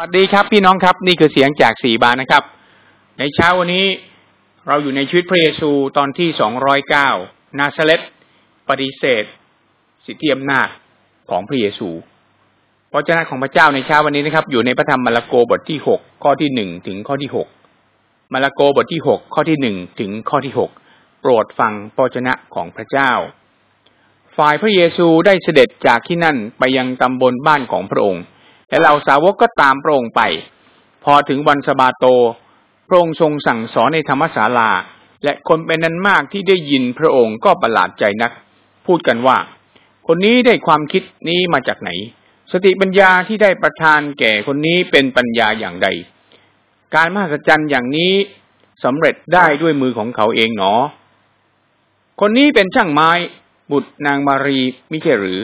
สวัสดีครับพี่น้องครับนี่คือเสียงจากสีบานนะครับ ในเช้าวันนี้เราอยู่ในชีวิตพระเยซูตอนที่สองร้อยเก้านาซาเลตปฏิเสธ สิทธิอำนาจของพระเยซูพระเจ้าของพระเจ้าในเช้าวันนี้นะครับ อยู่ในพระธรรมมาระโกบทที่หกข้อที่หนึ่งถึงข้อที่หกมาระโกบทที่หกข้อที่หนึ่งถึงข้อที่หกโปรดฟังพระเจ้าของพระเจ้า ฝ่ายพระเยซูได้เสด็จจากที่นั่นไปยังตำบลบ้านของพระองค์ และเหล่าสาวกก็ตามพระองค์ไป พอถึงวันสบาโต พระองค์ทรงสั่งสอนในธรรมศาลา และคนเป็นนั้นมากที่ได้ยินพระองค์ก็ประหลาดใจนัก พูดกันว่า คนนี้ได้ความคิดนี้มาจากไหน สติปัญญาที่ได้ประทานแก่คนนี้เป็นปัญญาอย่างใด การมหัศจรรย์อย่างนี้สำเร็จได้ด้วยมือของเขาเองหนอ คนนี้เป็นช่างไม้ บุตรนางมารีมิใช่หรือ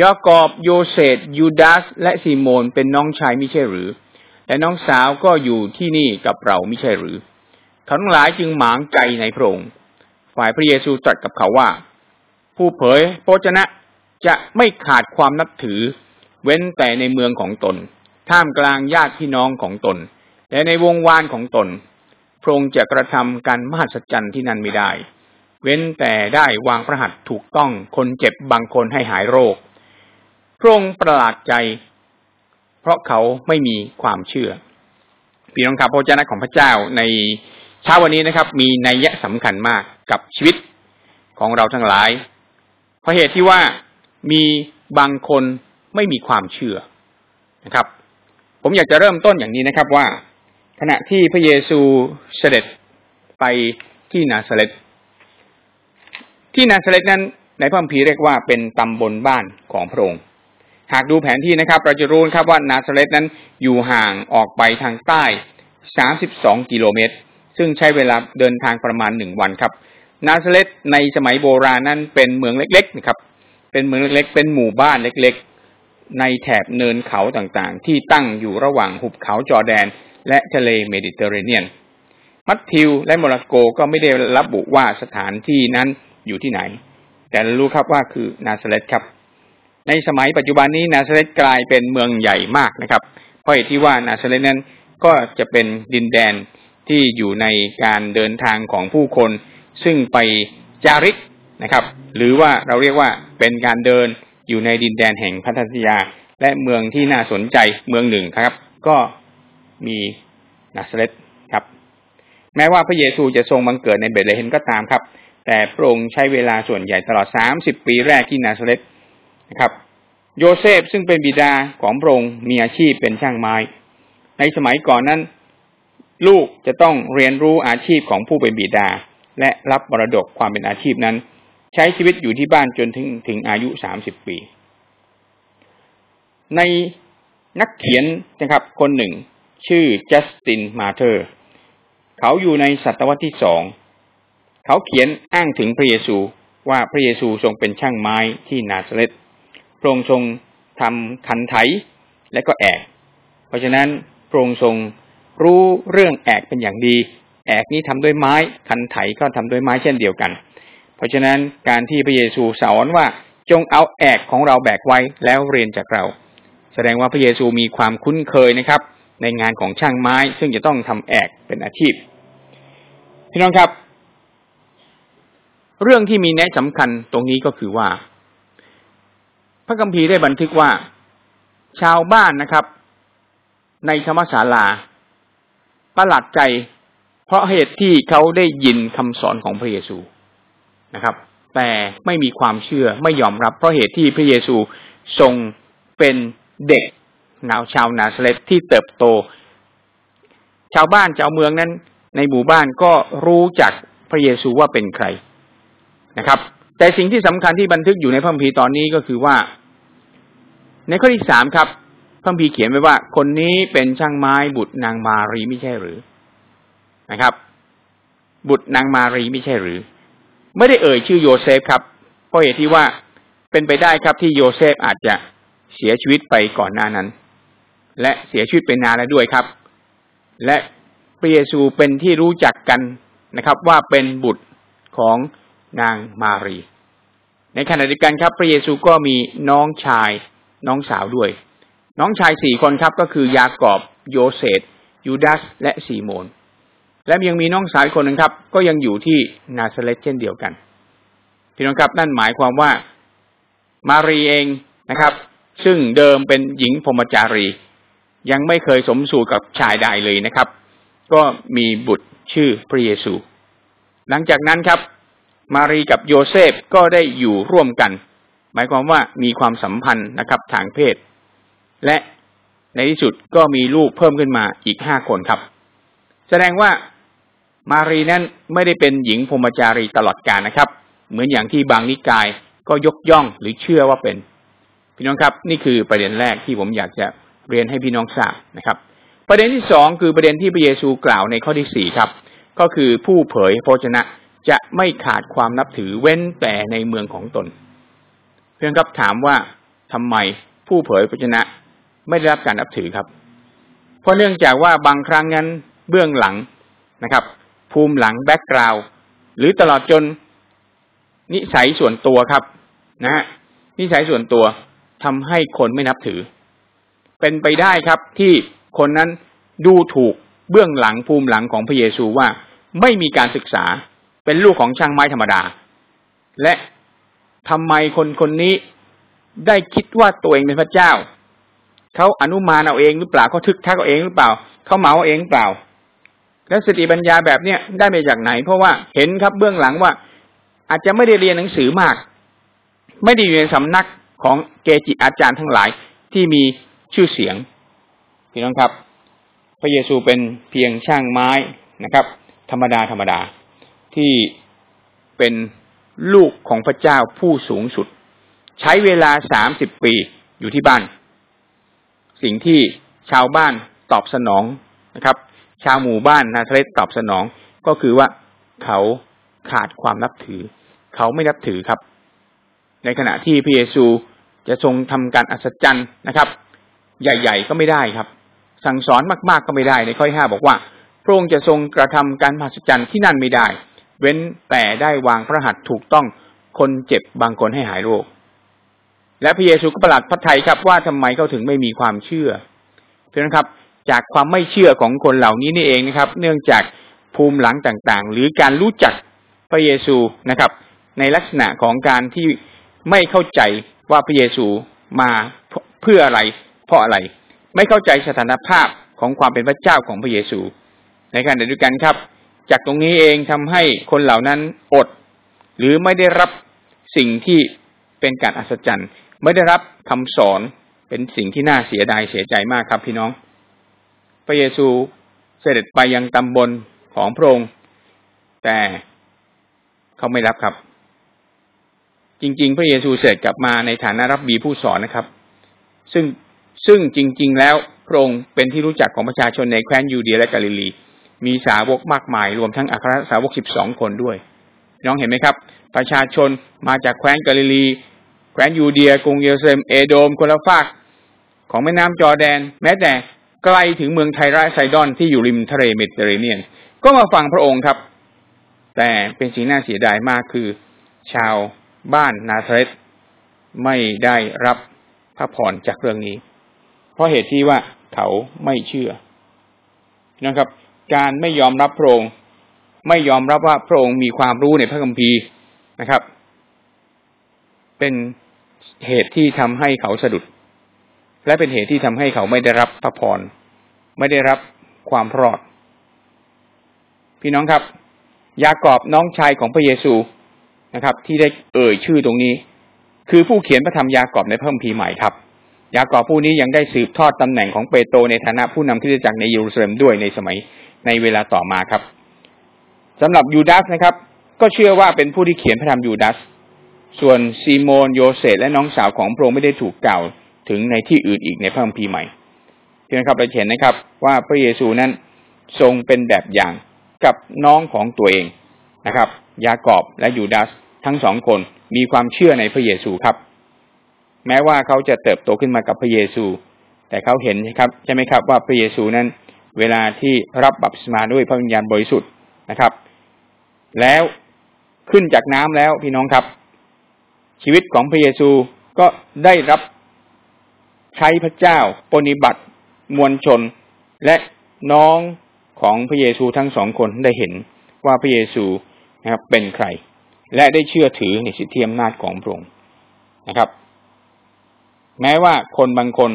ยากอบโยเซตยูดาส และซีโมนเป็นน้องชายมิใช่หรือ และน้องสาวก็อยู่ที่นี่กับเรามิใช่หรือ เขาทั้งหลายจึงหมางใจในพระองค์ฝ่ายพระเยซูตรัสกับเขาว่า ผู้เผยพระชนะจะไม่ขาดความนับถือ เว้นแต่ในเมืองของตน ท่ามกลางญาติพี่น้องของตน และในวงวานของตน พระองค์จะกระทำการมหัศจรรย์ที่นั่นไม่ได้ เว้นแต่ได้วางพระหัตถ์ถูกต้องคนเจ็บบางคนให้หายโรค พระองค์ประหลาดใจ เพราะเขาไม่มีความเชื่อพี่น้องครับพระเจ้าของพระเจ้าในเช้าวันนี้นะครับ มีนัยยะสำคัญมากกับชีวิตของเราทั้งหลาย เพราะเหตุที่ว่ามีบางคนไม่มีความเชื่อนะครับ ผมอยากจะเริ่มต้นอย่างนี้นะครับว่า ขณะที่พระเยซูเสด็จไปที่นาซาเรตที่นาซาเรตนั้นในพระคัมภีร์เรียกว่าเป็นตำบลบ้านของพระองค์ หากดูแผนที่นะครับ เราจะรู้ครับว่านาซาเรตนั้นอยู่ห่างออกไปทางใต้ 32 กิโลเมตร ซึ่งใช้เวลาเดินทางประมาณหนึ่งวันครับ นาซาเรตในสมัยโบราณนั้นเป็นเมืองเล็กๆนะครับ เป็นเมืองเล็กๆ เป็นหมู่บ้านเล็กๆ ในแถบเนินเขาต่างๆ ที่ตั้งอยู่ระหว่างหุบเขาจอแดน และทะเลเมดิเตอร์เรเนียน มัตทิวและโมร็อกโกก็ไม่ได้ระบบุว่าสถานที่นั้นอยู่ที่ไหน แต่รู้ครับว่าคือนาซาเรตครับ ในสมัยปัจจุบันนี้นาซาเรตกลายเป็นเมืองใหญ่มากนะครับ เพราะเหตุที่ว่านาซาเรตนั้นก็จะเป็นดินแดนที่อยู่ในการเดินทางของผู้คน ซึ่งไปจาริกนะครับ หรือว่าเราเรียกว่าเป็นการเดินอยู่ในดินแดนแห่งพันธสัญญา และเมืองที่น่าสนใจเมืองหนึ่งครับ ก็มีนาซาเรตครับ แม้ว่าพระเยซูจะทรงบังเกิดในเบธเลเฮมก็ตามครับ แต่พระองค์ใช้เวลาส่วนใหญ่ตลอดสามสิบปีแรกที่นาซาเรต นะครับ โยเซฟซึ่งเป็นบิดาของพระองค์มีอาชีพเป็นช่างไม้ ในสมัยก่อนนั้น ลูกจะต้องเรียนรู้อาชีพของผู้เป็นบิดา และรับมรดกความเป็นอาชีพนั้น ใช้ชีวิตอยู่ที่บ้านจนถึงถึงอายุสามสิบปี ในนักเขียนนะครับคนหนึ่ง ชื่อจัสตินมาเธอร์เขาอยู่ในศตวรรษที่สองเขาเขียนอ้างถึงพระเยซูว่าพระเยซูทรงเป็นช่างไม้ที่นาซาเรต พระองค์ทรงทำคันไถและก็แอก เพราะฉะนั้นพระองค์ทรงรู้เรื่องแอกเป็นอย่างดี แอกนี้ทำด้วยไม้คันไถก็ทำด้วยไม้เช่นเดียวกัน เพราะฉะนั้นการที่พระเยซูสอนว่าจงเอาแอกของเราแบกไว้แล้วเรียนจากเรา แสดงว่าพระเยซูมีความคุ้นเคยนะครับ ในงานของช่างไม้ ซึ่งจะต้องทำแอกเป็นอาชีพพี่น้องครับ เรื่องที่มีแนะสำคัญตรงนี้ก็คือว่า ระคัมภีร์ได้บันทึกว่า ชาวบ้านนะครับ ในธรรมศาลาประหลาดใจ เพราะเหตุที่เขาได้ยินคำสอนของพระเยซูนะครับ แต่ไม่มีความเชื่อไม่ยอมรับ เพราะเหตุที่พระเยซูทรงเป็นเด็กหนาวชาวนาซาเรตที่เติบโต ชาวบ้านชาวเมืองนั้น ในหมู่บ้านก็รู้จักพระเยซูว่าเป็นใครนะครับ แต่สิ่งที่สำคัญที่บันทึกอยู่ในพระคัมภีร์ตอนนี้ก็คือว่า ในข้อที่สามครับพระคัมภีเขียนไว้ว่า คนนี้เป็นช่างไม้บุตรนางมารีไม่ใช่หรือนะครับ บุตรนางมารีไม่ใช่หรือ ไม่ได้เอ่ยชื่อโยเซฟครับ เพราะเหตุที่ว่าเป็นไปได้ครับที่โยเซฟอาจจะเสียชีวิตไปก่อนหน้านั้น และเสียชีวิตไปนานแล้วด้วยครับ และพระเยซูเป็นที่รู้จักกันนะครับ ว่าเป็นบุตรของนางมารี ในขณะเดียวกันครับ พระเยซูก็มีน้องชาย น้องสาวด้วย น้องชายสี่คนครับก็คือยากอบ โยเซฟยูดาส และซีโมน และยังมีน้องสาวคนหนึ่งครับ ก็ยังอยู่ที่นาซาเรตเช่นเดียวกันพี่น้องครับนั่นหมายความว่ามารีเองนะครับ ซึ่งเดิมเป็นหญิงพรหมจารี ยังไม่เคยสมสู่กับชายใดเลยนะครับ ก็มีบุตรชื่อพระเยซู หลังจากนั้นครับ มารีกับโยเซฟก็ได้อยู่ร่วมกัน หมายความว่ามีความสัมพันธ์นะครับ ทางเพศ และในที่สุดก็มีลูกเพิ่มขึ้นมาอีกห้าคนครับ แสดงว่ามารีนั้นไม่ได้เป็นหญิงพรมจารีตลอดกาลนะครับ เหมือนอย่างที่บางนิกายก็ยกย่องหรือเชื่อว่าเป็น พี่น้องครับนี่คือประเด็นแรกที่ผมอยากจะเรียนให้พี่น้องทราบนะครับ ประเด็นที่สองคือประเด็นที่พระเยซูกล่าวในข้อที่สี่ครับ ก็คือผู้เผยพระวจนะจะไม่ขาดความนับถือเว้นแต่ในเมืองของตน เพื่อนครับถามว่าทำไมผู้เผยพระวจนะไม่ได้รับการนับถือครับ เพราะเนื่องจากว่าบางครั้งนั้นเบื้องหลังนะครับ ภูมิหลัง background หรือตลอดจนนิสัยส่วนตัวครับนะฮะนิสัยส่วนตัวทำให้คนไม่นับถือ เป็นไปได้ครับที่คนนั้นดูถูกเบื้องหลังภูมิหลังของพระเยซูว่าไม่มีการศึกษาเป็นลูกของช่างไม้ธรรมดา และ ทำไมคนคนนี้ได้คิดว่าตัวเองเป็นพระเจ้า เขาอนุมานเอาเองหรือเปล่าเขาทึกทักเอาเองหรือเปล่า เขาเมาเอาเองเปล่า และสติปัญญาแบบเนี้ยได้มาจากไหน เพราะว่าเห็นครับเบื้องหลังว่า อาจจะไม่ได้เรียนหนังสือมาก ไม่ได้อยู่ในสำนักของเกจิอาจารย์ทั้งหลายที่มีชื่อเสียงพี่น้องครับ พระเยซูเป็นเพียงช่างไม้นะครับ ธรรมดาธรรมดาที่เป็น ลูกของพระเจ้าผู้สูงสุด ใช้เวลาสามสิบปีอยู่ที่บ้าน สิ่งที่ชาวบ้านตอบสนองนะครับ ชาวหมู่บ้านนาทเรศตอบสนองก็คือว่าเขาขาดความนับถือ เขาไม่นับถือครับ ในขณะที่พระเยซูจะทรงทำการอัศจรรย์นะครับ ใหญ่ ๆ ก็ไม่ได้ครับ สั่งสอนมากๆก็ไม่ได้ในข้อห้าบอกว่าพระองค์จะทรงกระทำการมหัศจรรย์ที่นั่นไม่ได้ เว้นแต่ได้วางพระหัตถ์ถูกต้องคนเจ็บบางคนให้หายโรค และพระเยซูก็ประหลาดพระทัยครับว่าทำไมเขาถึงไม่มีความเชื่อเพื่อนครับ จากความไม่เชื่อของคนเหล่านี้นี่เองนะครับ เนื่องจากภูมิหลังต่างๆ หรือการรู้จักพระเยซูนะครับ ในลักษณะของการที่ไม่เข้าใจว่าพระเยซูมาเพื่ออะไร เพราะอะไร ไม่เข้าใจสถานภาพของความเป็นพระเจ้าของพระเยซู ในขณะเดียวกันครับ จากตรงนี้เองทำให้คนเหล่านั้นอด หรือไม่ได้รับสิ่งที่เป็นการอัศจรรย์ ไม่ได้รับคำสอนเป็นสิ่งที่น่าเสียดายเสียใจมากครับพี่น้อง พระเยซูเสด็จไปยังตำบลของพระองค์แต่เขาไม่รับครับ จริง ๆ พระเยซูเสด็จกลับมาในฐานะรับบีผู้สอนนะครับ ซึ่งซึ่งจริง ๆ แล้วพระองค์เป็นที่รู้จักของประชาชนในแคว้นยูเดียและกาลิลี มีสาวกมากมาย รวมทั้งอัครสาวกสิบสองคนด้วย น้องเห็นไหมครับ ประชาชนมาจากแคว้นกาลิลี แคว้นยูเดีย กรุงเยรูซาเล็มเอโดมคนละฟากของแม่น้ำจอร์แดน แม้แต่ไกลถึงเมืองไทระไซดอนที่อยู่ริมทะเลเมดิเตอร์เรเนียน ก็มาฟังพระองค์ครับ แต่เป็นสิ่งน่าเสียดายมากคือ ชาวบ้านนาซาเรตไม่ได้รับพระพรจากเรื่องนี้ เพราะเหตุที่ว่าเขาไม่เชื่อนะครับ การไม่ยอมรับพระองค์ ไม่ยอมรับว่าพระองค์มีความรู้ในพระคัมภีร์นะครับ เป็นเหตุที่ทำให้เขาสะดุด และเป็นเหตุที่ทำให้เขาไม่ได้รับพระพรไม่ได้รับความรอด พี่น้องครับ ยากอบน้องชายของพระเยซูนะครับ ที่ได้เอ่ยชื่อตรงนี้ คือผู้เขียนพระธรรมยากอบในพระคัมภีร์ใหม่ครับยากอบผู้นี้ยังได้สืบทอดตำแหน่งของเปโตรในฐานะผู้นำคริสตจักรในเยรูซาเล็มด้วยในสมัย ในเวลาต่อมาครับสำหรับยูดาสนะครับ ก็เชื่อว่าเป็นผู้ที่เขียนพระธรรมยูดาสส่วนซีโมนโยเซตและน้องสาวของพระองค์ไม่ได้ถูกกล่าวถึงในที่อื่นอีกในพระคัมภีร์ใหม่เพียงครับเราเห็นนะครับว่าพระเยซูนั้นทรงเป็นแบบอย่างกับน้องของตัวเองนะครับ ยากอบและยูดาสทั้งสองคนมีความเชื่อในพระเยซูครับ แม้ว่าเขาจะเติบโตขึ้นมากับพระเยซู แต่เขาเห็นครับใช่ไหมครับว่าพระเยซูนั้น เวลาที่รับบัพติศมาด้วยพระวิญญาณบริสุทธิ์นะครับ แล้วขึ้นจากน้ำแล้วพี่น้องครับ ชีวิตของพระเยซูก็ได้รับใช้พระเจ้าปฏิบัติมวลชน และน้องของพระเยซูทั้งสองคนได้เห็นว่าพระเยซูนะครับเป็นใคร และได้เชื่อถือในสิทธิอำนาจของพระองค์นะครับ แม้ว่าคนบางคน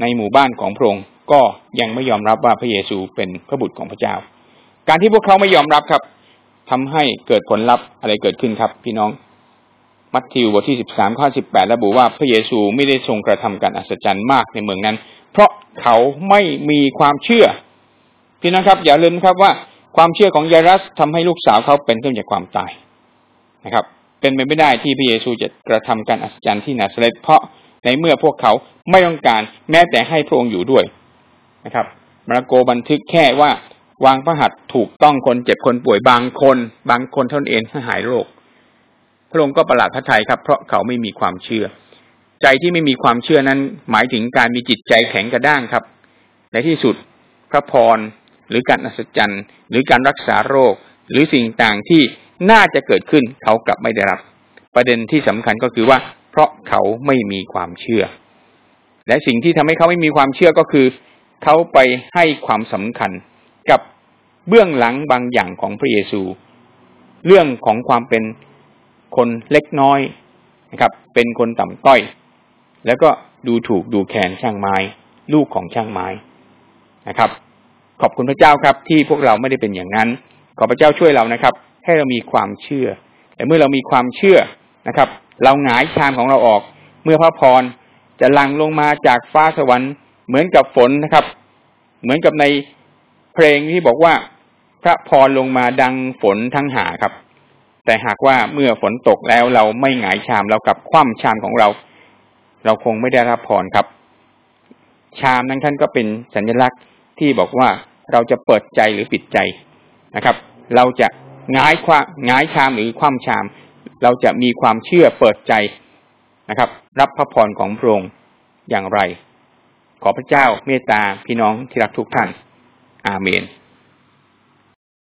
ในหมู่บ้านของพระองค์ ก็ยังไม่ยอมรับว่าพระเยซูเป็นพระบุตรของพระเจ้า การที่พวกเขาไม่ยอมรับครับทำให้เกิดผลลัพธ์อะไรเกิดขึ้นครับ พี่น้อง มัทธิวบทที่สิบสามข้อสิบแปดระบุว่าพระเยซูไม่ได้ทรงกระทำการอัศจรรย์มากในเมืองนั้น เพราะเขาไม่มีความเชื่อ พี่น้องครับ อย่าลืมครับว่าความเชื่อของยารัสทำให้ลูกสาวเขาเป็นต้นจากความตายนะครับ เป็นไปไม่ได้ที่พระเยซูจะกระทำการอัศจรรย์ที่นาซาเรตเพราะในเมื่อพวกเขาไม่ต้องการแม้แต่ให้พระองค์อยู่ด้วย นะครับมาระโกบันทึกแค่ว่าวางพระหัตถ์ถูกต้องคนเจ็บคนป่วยบางคน บางคนเท่านั้นเองหายโรคพระองค์ก็ประหลาดพระทัยครับ เพราะเขาไม่มีความเชื่อ ใจที่ไม่มีความเชื่อนั้น หมายถึงการมีจิตใจแข็งกระด้างครับ ในที่สุดพระพรหรือการอัศจรรย์ หรือการรักษาโรค หรือสิ่งต่างที่น่าจะเกิดขึ้นเขากลับไม่ได้รับ ประเด็นที่สำคัญก็คือว่า เพราะเขาไม่มีความเชื่อ และสิ่งที่ทำให้เขาไม่มีความเชื่อก็คือ เขาไปให้ความสำคัญกับเบื้องหลังบางอย่างของพระเยซู เรื่องของความเป็นคนเล็กน้อยนะครับ เป็นคนต่ำต้อย แล้วก็ดูถูกดูแคลนช่างไม้ ลูกของช่างไม้นะครับ ขอบคุณพระเจ้าครับ ที่พวกเราไม่ได้เป็นอย่างนั้น ขอพระเจ้าช่วยเรานะครับ ให้เรามีความเชื่อแต่เมื่อเรามีความเชื่อนะครับ เราหงายชามของเราออก เมื่อพระพรจะหลั่งลงมาจากฟ้าสวรรค์ เหมือนกับฝนนะครับ เหมือนกับในเพลงที่บอกว่า พระพรลงมาดังฝนทั้งหาครับ แต่หากว่าเมื่อฝนตกแล้วเราไม่หงายชามเรากับคว่ำชามของเรา เราคงไม่ได้รับพรครับ ชามนั้นท่านก็เป็นสัญลักษณ์ที่บอกว่าเราจะเปิดใจหรือปิดใจนะครับ เราจะหงายความงายชามหรือคว่ำชาม เราจะมีความเชื่อเปิดใจนะครับ รับพระพรของพระองค์อย่างไร ขอพระเจ้าเมตตาพี่น้องที่รักทุกท่าน อาเมน